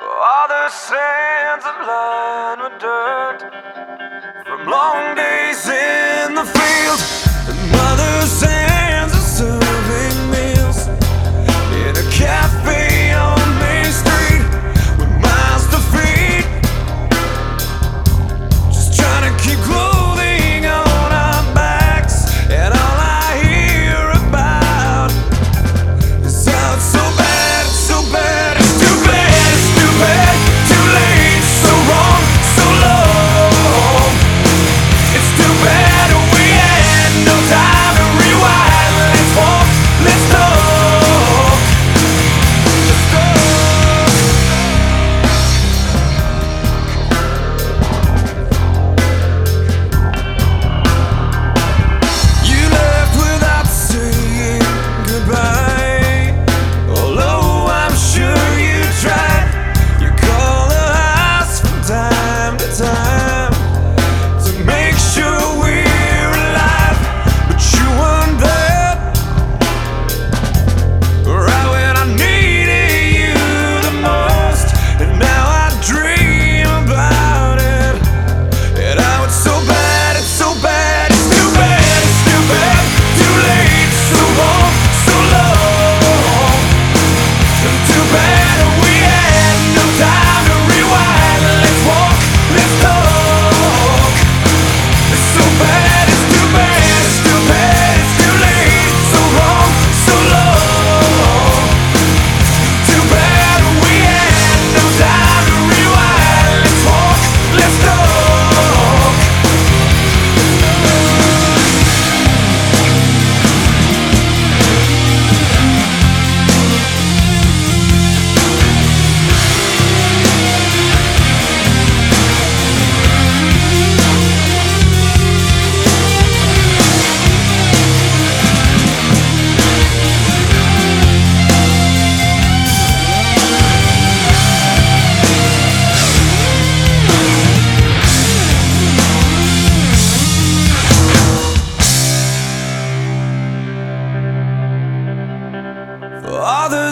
All the sands of land were dirt from long.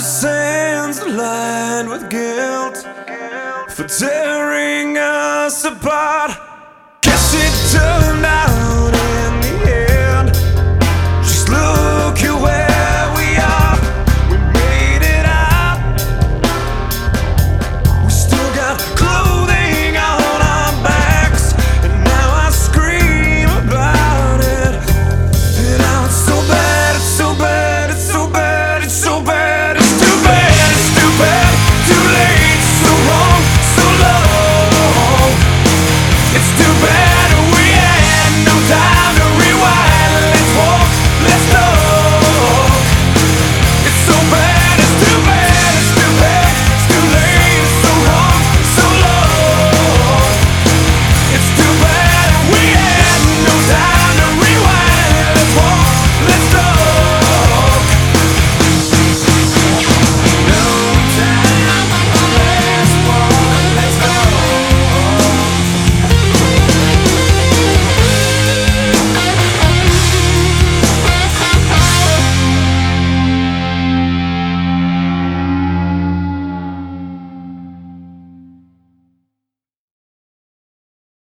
sands lined with guilt for tearing us apart. Guess it turned out.